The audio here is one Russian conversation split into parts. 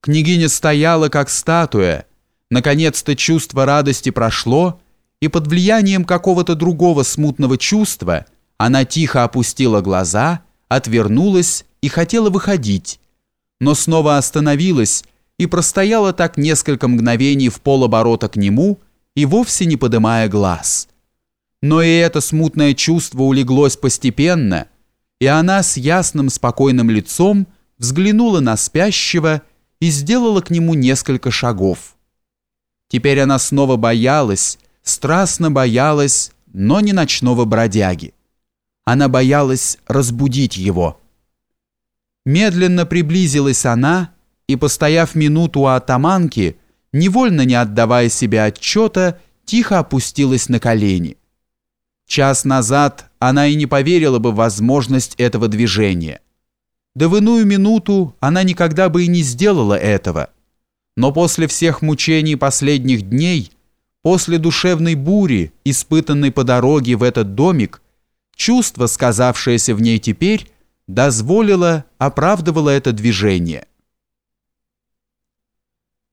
Княгиня стояла, как статуя. Наконец-то чувство радости прошло, и под влиянием какого-то другого смутного чувства она тихо опустила глаза, отвернулась и хотела выходить, но снова остановилась и простояла так несколько мгновений в полоборота к нему и вовсе не подымая глаз. Но и это смутное чувство улеглось постепенно, и она с ясным спокойным лицом взглянула на спящего и сделала к нему несколько шагов. Теперь она снова боялась, страстно боялась, но не ночного бродяги. Она боялась разбудить его. Медленно приблизилась она и, постояв минуту у атаманки, невольно не отдавая себе отчета, тихо опустилась на колени. Час назад она и не поверила бы в возможность этого движения. Да в иную минуту она никогда бы и не сделала этого. Но после всех мучений последних дней, после душевной бури, испытанной по дороге в этот домик, чувство, сказавшееся в ней теперь, дозволило, оправдывало это движение.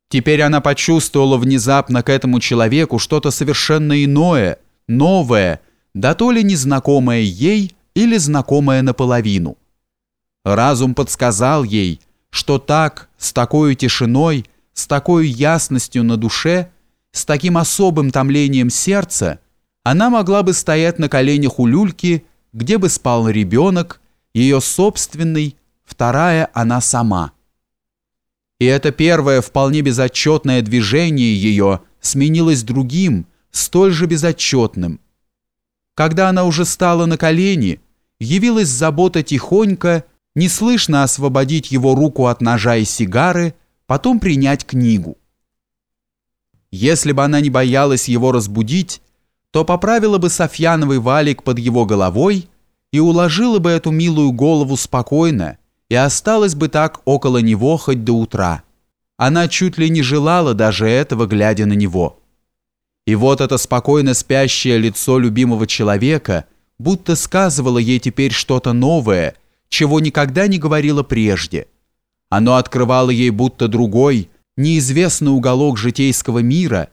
Теперь она почувствовала внезапно к этому человеку что-то совершенно иное, новое, да то ли незнакомое ей или знакомое наполовину. Разум подсказал ей, что так, с такой тишиной, с такой ясностью на душе, с таким особым томлением сердца, она могла бы стоять на коленях у люльки, где бы спал ребенок, ее собственный, вторая она сама. И это первое вполне безотчетное движение ее сменилось другим, столь же безотчетным. Когда она уже стала на колени, явилась забота тихонько, неслышно освободить его руку от ножа и сигары, потом принять книгу. Если бы она не боялась его разбудить, то поправила бы Софьяновый валик под его головой и уложила бы эту милую голову спокойно, и осталась бы так около него хоть до утра. Она чуть ли не желала даже этого, глядя на него. И вот это спокойно спящее лицо любимого человека будто сказывало ей теперь что-то новое – чего никогда не говорила прежде. Оно открывало ей будто другой, неизвестный уголок житейского мира,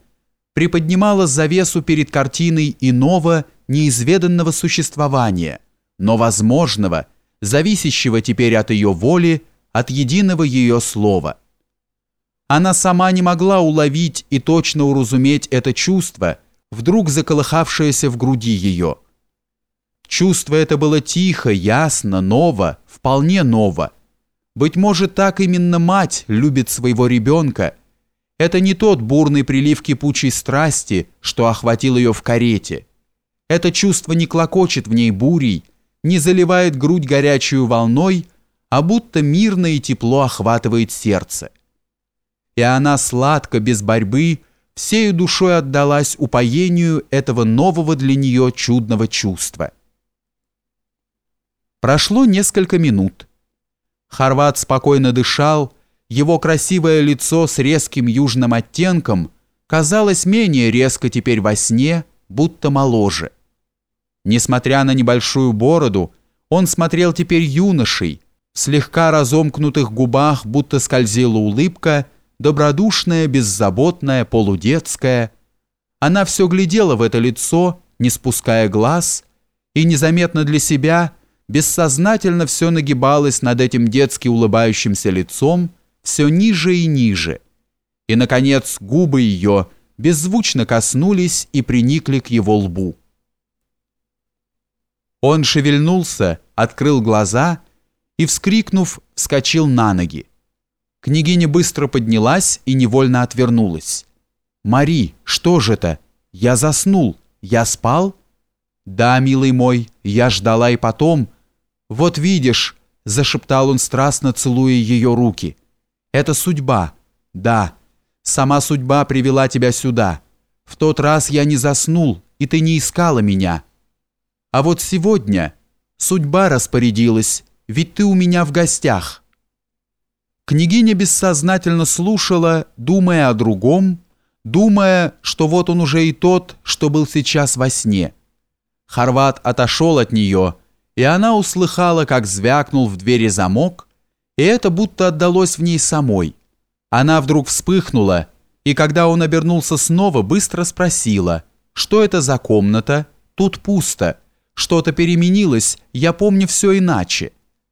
приподнимало завесу перед картиной иного, неизведанного существования, но возможного, зависящего теперь от ее воли, от единого ее слова. Она сама не могла уловить и точно уразуметь это чувство, вдруг заколыхавшееся в груди ее – Чувство это было тихо, ясно, ново, вполне ново. Быть может, так именно мать любит своего ребенка. Это не тот бурный прилив кипучей страсти, что охватил ее в карете. Это чувство не клокочет в ней бурей, не заливает грудь горячую волной, а будто мирно и тепло охватывает сердце. И она сладко, без борьбы, всею душой отдалась упоению этого нового для нее чудного чувства. Прошло несколько минут. Хорват спокойно дышал, его красивое лицо с резким южным оттенком казалось менее резко теперь во сне, будто моложе. Несмотря на небольшую бороду, он смотрел теперь юношей, в слегка разомкнутых губах будто скользила улыбка, добродушная, беззаботная, полудетская. Она все глядела в это лицо, не спуская глаз, и незаметно для себя – бессознательно все нагибалось над этим детски улыбающимся лицом, все ниже и ниже. И, наконец, губы ее беззвучно коснулись и приникли к его лбу. Он шевельнулся, открыл глаза и, вскрикнув, вскочил на ноги. Княгиня быстро поднялась и невольно отвернулась. «Мари, что же это? Я заснул. Я спал?» «Да, милый мой, я ждала и потом, «Вот видишь», — зашептал он страстно, целуя ее руки, — «это судьба, да, сама судьба привела тебя сюда. В тот раз я не заснул, и ты не искала меня. А вот сегодня судьба распорядилась, ведь ты у меня в гостях». Княгиня бессознательно слушала, думая о другом, думая, что вот он уже и тот, что был сейчас во сне. Хорват отошел от нее, и она услыхала, как звякнул в двери замок, и это будто отдалось в ней самой. Она вдруг вспыхнула, и когда он обернулся снова, быстро спросила, что это за комната, тут пусто, что-то переменилось, я помню все иначе.